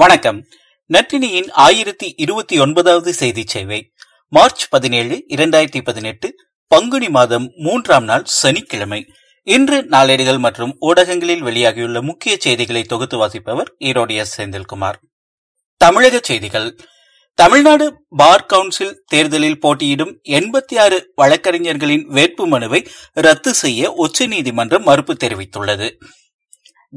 வணக்கம். நற்றினியின் ஆயிரத்தி இருபத்தி ஒன்பதாவது செய்தி சேவை. மார்ச் பதினேழு இரண்டாயிரத்தி பதினெட்டு பங்குனி மாதம் மூன்றாம் நாள் சனிக்கிழமை. இன்று நாளேடுகள் மற்றும் ஊடகங்களில் வெளியாகியுள்ள முக்கிய செய்திகளை தொகுத்து வாசிப்பவர் ஈரோடிய செந்தில்குமார். தமிழக செய்திகள். தமிழ்நாடு பார் கவுன்சில் தேர்தலில் போட்டியிடும் எண்பத்தி ஆறு வழக்கறிஞர்களின் வேட்பு மனுவை ரத்து செய்ய உச்சநீதிமன்றம் மறுப்பு தெரிவித்துள்ளது.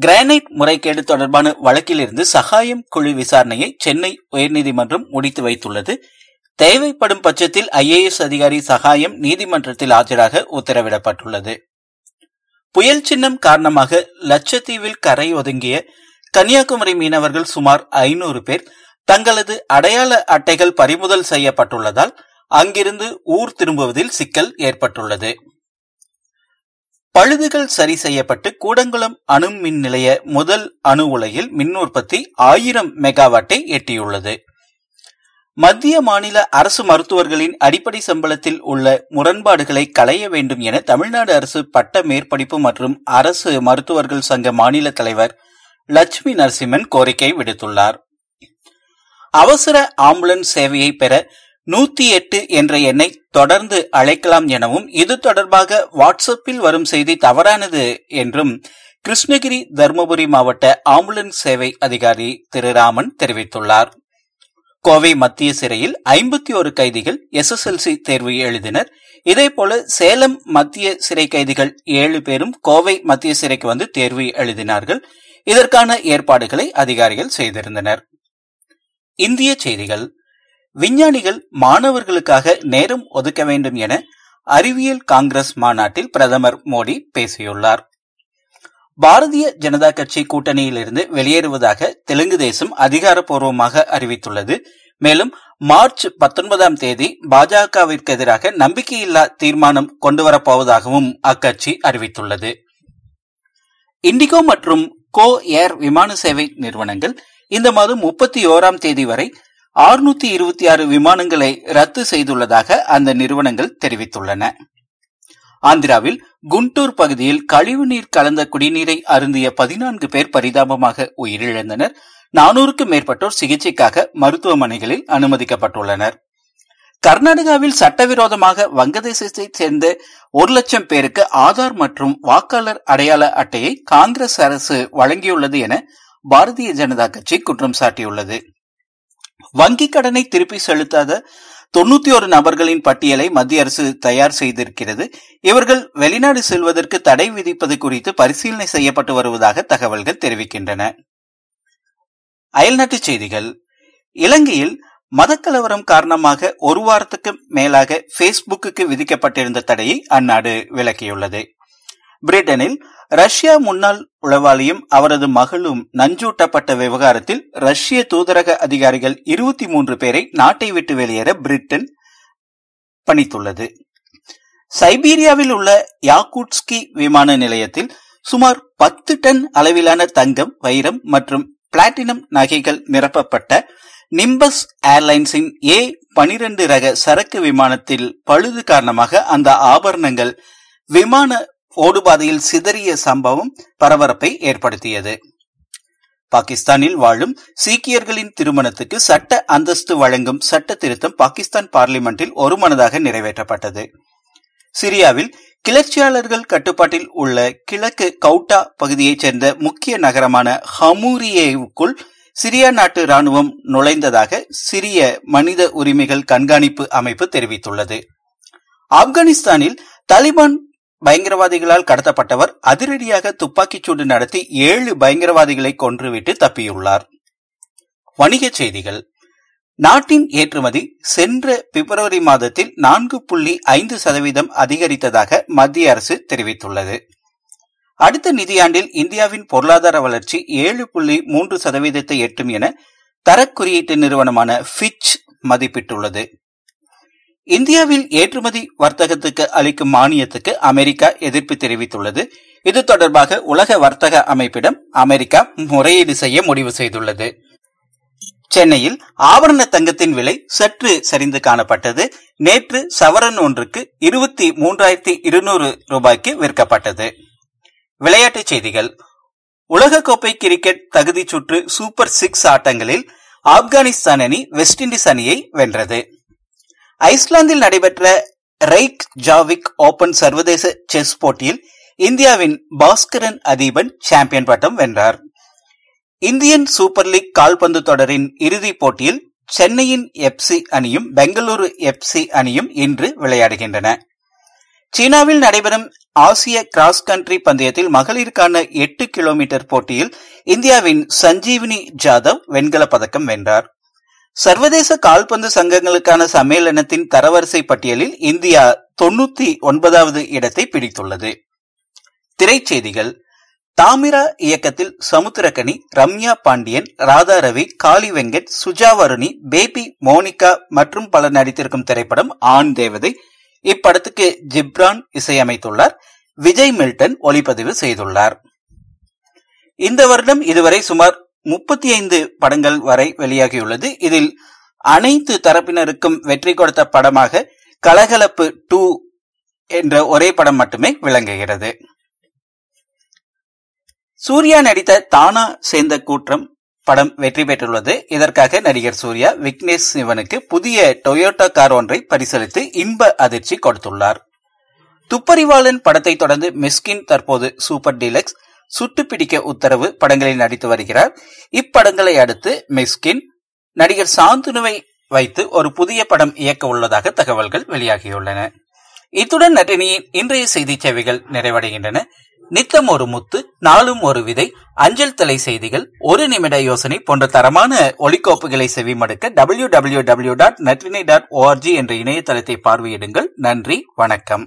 கிரானைட் முறைகேடு தொடர்பான வழக்கிலிருந்து சகாயம் குழு விசாரணையை சென்னை உயர்நீதிமன்றம் முடித்து வைத்துள்ளது. தேவைப்படும் பட்சத்தில் ஐஏஎஸ் அதிகாரி சகாயம் நீதிமன்றத்தில் ஆஜராக உத்தரவிடப்பட்டுள்ளது. புயல் சின்னம் காரணமாக லட்சத்தீவில் கரை ஒதுங்கிய கன்னியாகுமரி மீனவர்கள் சுமார் ஐநூறு பேர் தங்களது அடையாள அட்டைகள் பறிமுதல் செய்யப்பட்டுள்ளதால் அங்கிருந்து ஊர் திரும்புவதில் சிக்கல் ஏற்பட்டுள்ளது. பழுதுகள் சரி செய்யப்பட்டு கூடங்குளம் அணு மின் நிலைய முதல் அணு உலையில் மின் உற்பத்தி ஆயிரம் மெகாவாட்டை எட்டியுள்ளது. மத்திய மாநில அரசு மருத்துவர்களின் அடிப்படை சம்பளத்தில் உள்ள முரண்பாடுகளை களைய வேண்டும் என தமிழ்நாடு அரசு பட்ட மேற்படிப்பு மற்றும் அரசு மருத்துவர்கள் சங்க மாநில தலைவர் லட்சுமி நரசிம்மன் கோரிக்கை விடுத்துள்ளார். அவசர ஆம்புலன்ஸ் சேவையை பெற நூத்தி எட்டு என்ற எண்ணை தொடர்ந்து அழைக்கலாம் எனவும் இது தொடர்பாக வாட்ஸ்அப்பில் வரும் செய்தி தவறானது என்றும் கிருஷ்ணகிரி தருமபுரி மாவட்ட ஆம்புலன்ஸ் சேவை அதிகாரி திரு ராமன் தெரிவித்துள்ளார். கோவை மத்திய சிறையில் ஐம்பத்தி ஒரு கைதிகள் எஸ்எஸ்எல்சி தேர்வு எழுதினர். இதேபோல சேலம் மத்திய சிறை கைதிகள் ஏழு பேரும் கோவை மத்திய சிறைக்கு வந்து தேர்வு எழுதினார்கள். இதற்கான ஏற்பாடுகளை அதிகாரிகள் செய்திருந்தனர். இந்திய செய்திகள். விஞ்ஞானிகள் மாணவர்களுக்காக நேரம் ஒதுக்க வேண்டும் என அறிவியல் காங்கிரஸ் மாநாட்டில் பிரதமர் மோடி பேசியுள்ளார். பாரதிய ஜனதா கட்சி கூட்டணியிலிருந்து வெளியேறுவதாக தெலுங்கு தேசம் அதிகாரப்பூர்வமாக அறிவித்துள்ளது. மேலும் மார்ச் பத்தொன்பதாம் தேதி பாஜகவிற்கு எதிராக நம்பிக்கையில்லா தீர்மானம் கொண்டுவரப்போவதாகவும் அக்கட்சி அறிவித்துள்ளது. இண்டிகோ மற்றும் கோ ஏர் விமான சேவை நிறுவனங்கள் இந்த மாதம் முப்பத்தி ஓராம் தேதி வரை ஆறுநூத்தி இருபத்தி ஆறு விமானங்களை ரத்து செய்துள்ளதாக அந்த நிறுவனங்கள் தெரிவித்துள்ளன. ஆந்திராவில் குண்டூர் பகுதியில் கழிவுநீர் கலந்த குடிநீரை அருந்திய பதினான்கு பேர் பரிதாபமாக உயிரிழந்தனர். நானூறுக்கும் மேற்பட்டோர் சிகிச்சைக்காக மருத்துவமனைகளில் அனுமதிக்கப்பட்டுள்ளனர். கர்நாடகாவில் சட்டவிரோதமாக வங்கதேசத்தை சேர்ந்த ஒரு லட்சம் பேருக்கு ஆதார் மற்றும் வாக்காளர் அடையாள அட்டையை காங்கிரஸ் அரசு வழங்கியுள்ளது என பாரதிய ஜனதா கட்சி குற்றம் சாட்டியுள்ளது. வங்கிக் கடனை திருப்பி செலுத்தாத தொன்னூத்தி ஒரு நபர்களின் பட்டியலை மத்திய அரசு தயார் செய்திருக்கிறது. இவர்கள் வெளிநாடு செல்வதற்கு தடை விதிப்பது குறித்து பரிசீலனை செய்யப்பட்டு வருவதாக தகவல்கள் தெரிவிக்கின்றன. அயல்நாட்டுச் செய்திகள். இலங்கையில் மதக்கலவரம் காரணமாக ஒரு வாரத்துக்கு மேலாக பேஸ்புக்கு விதிக்கப்பட்டிருந்த தடையை அந்நாடு விலக்கியுள்ளது. பிரிட்டனில் ரஷ்யா முன்னாள் உளவாளியும் அவரது மகளும் நஞ்சூட்டப்பட்ட விவகாரத்தில் ரஷ்ய தூதரக அதிகாரிகள் இருபத்தி மூன்று பேரை நாட்டை விட்டு வெளியேற பிரிட்டன் பணித்துள்ளது. சைபீரியாவில் உள்ள யாகூட்ஸ்கி விமான நிலையத்தில் சுமார் பத்து டன் அளவிலான தங்கம் வைரம் மற்றும் பிளாட்டினம் நகைகள் நிரப்பப்பட்ட நிம்பஸ் ஏர்லைன்ஸின் ஏ பனிரெண்டு ரக சரக்கு விமானத்தில் பழுது காரணமாக அந்த ஆபரணங்கள் விமான ஓடுபாதையில் சிதறிய சம்பவம் பரபரப்பை ஏற்படுத்தியது. பாகிஸ்தானில் வாழும் சீக்கியர்களின் திருமணத்துக்கு சட்ட அந்தஸ்து வழங்கும் சட்ட திருத்தம் பாகிஸ்தான் பார்லிமெண்டில் ஒருமனதாக நிறைவேற்றப்பட்டது. சிரியாவில் கிளர்ச்சியாளர்கள் கட்டுப்பாட்டில் உள்ள கிழக்கு கவுட்டா பகுதியைச் சேர்ந்த முக்கிய நகரமான ஹமூரியேவுக்குள் சிரியா நாட்டு ராணுவம் நுழைந்ததாக சிரிய மனித உரிமைகள் கண்காணிப்பு அமைப்பு தெரிவித்துள்ளது. ஆப்கானிஸ்தானில் தாலிபான் பயங்கரவாதிகளால் கடத்தப்பட்டவர் அதிரடியாக துப்பாக்கிச்சூடு நடத்தி ஏழு பயங்கரவாதிகளை கொன்றுவிட்டு தப்பியுள்ளார். வணிகச் செய்திகள். நாட்டின் ஏற்றுமதி சென்ற பிப்ரவரி மாதத்தில் நான்கு புள்ளி ஐந்து சதவீதம் அதிகரித்ததாக மத்திய அரசு தெரிவித்துள்ளது. அடுத்த நிதியாண்டில் இந்தியாவின் பொருளாதார வளர்ச்சி ஏழு புள்ளி மூன்று சதவீதத்தை எட்டும் என தரக்குறியீட்டு நிறுவனமான பிச் மதிப்பிட்டுள்ளது. இந்தியாவில் ஏற்றுமதி வர்த்தகத்துக்கு அளிக்கும் மானியத்துக்கு அமெரிக்கா எதிர்ப்பு தெரிவித்துள்ளது. இது தொடர்பாக உலக வர்த்தக அமைப்பிடம் அமெரிக்கா முறையீடு செய்ய முடிவு செய்துள்ளது. சென்னையில் ஆவரண தங்கத்தின் விலை சற்று சரிந்து காணப்பட்டது. நேற்று சவரன் ஒன்றுக்கு இருபத்தி மூன்றாயிரத்தி இருநூறு ரூபாய்க்கு விற்கப்பட்டது. விளையாட்டுச் செய்திகள். உலகக்கோப்பை கிரிக்கெட் தகுதிச் சுற்று சூப்பர் சிக்ஸ் ஆட்டங்களில் ஆப்கானிஸ்தான் அணி வெஸ்ட் இண்டீஸ் அணியை வென்றது. ஐஸ்லாந்தில் நடைபெற்ற ரைக் ஜாவிக் ஓபன் சர்வதேச செஸ் போட்டியில் இந்தியாவின் பாஸ்கரன் அதீபன் சாம்பியன் பட்டம் வென்றார். இந்தியன் சூப்பர் லீக் கால்பந்து தொடரின் இறுதிப் போட்டியில் சென்னையின் எப்சி அணியும் பெங்களூரு எப்சி அணியும் இன்று விளையாடுகின்றன. சீனாவில் நடைபெறும் ஆசிய கிராஸ் கண்ட்ரி பந்தயத்தில் மகளிருக்கான எட்டு கிலோமீட்டர் போட்டியில் இந்தியாவின் சஞ்சீவினி ஜாதவ் வெண்கலப் பதக்கம் வென்றார். சர்வதேச கால்பந்து சங்கங்களுக்கான சம்மேளனத்தின் தரவரிசை பட்டியலில் இந்தியா தொன்னூத்தி ஒன்பதாவது இடத்தை பிடித்துள்ளது. திரைச்செய்திகள். தாமிரா இயக்கத்தில் சமுத்திரக்கனி ரம்யா பாண்டியன் ராதா ரவி காளி வெங்கட் சுஜா வருணி பேபி மோனிகா மற்றும் பலர் நடித்திருக்கும் திரைப்படம் ஆண் தேவதை. இப்படத்துக்கு ஜிப்ரான் இசையமைத்துள்ளார். விஜய் மில்டன் ஒளிப்பதிவு செய்துள்ளார். இந்த வருடம் இதுவரை சுமார் முப்பத்தி ஐந்து படங்கள் வரை வெளியாகியுள்ளது. இதில் அனைத்து தரப்பினருக்கும் வெற்றி கொடுத்த படமாக கலகலப்பு டூ என்ற ஒரே படம் மட்டுமே விளங்குகிறது. சூர்யா நடித்த தானா சேர்ந்த கூற்றம் படம் வெற்றி பெற்றுள்ளது. இதற்காக நடிகர் சூர்யா விக்னேஷ் சிவனுக்கு புதிய டொயோட்டா கார் ஒன்றை பரிசளித்து இன்ப அதிர்ச்சி கொடுத்துள்ளார். துப்பறிவாளன் படத்தை தொடர்ந்து மிஸ்கின் தற்போது சூப்பர் டீலக்ஸ் சுட்டு பிடிக்க உத்தரவு படங்களில் நடித்து வருகிறார். இப்படங்களை அடுத்து மிஸ்கின் நடிகர் சாந்துனுவை வைத்து ஒரு புதிய படம் இயக்க உள்ளதாக தகவல்கள் வெளியாகியுள்ளன. இத்துடன் நட்டினியின் இன்றைய செய்தி சேவைகள் நிறைவடைகின்றன. நித்தம் ஒரு முத்து நாளும் ஒரு விதை அஞ்சல் தலை செய்திகள் ஒரு நிமிட யோசனை போன்ற தரமான ஒலிக்கோப்புகளை செவிமடுக்க டபிள்யூ டபிள்யூ டபிள்யூ டாட் நட்டினி டாட் ஓஆர்ஜி என்ற இணையதளத்தை பார்வையிடுங்கள். நன்றி வணக்கம்.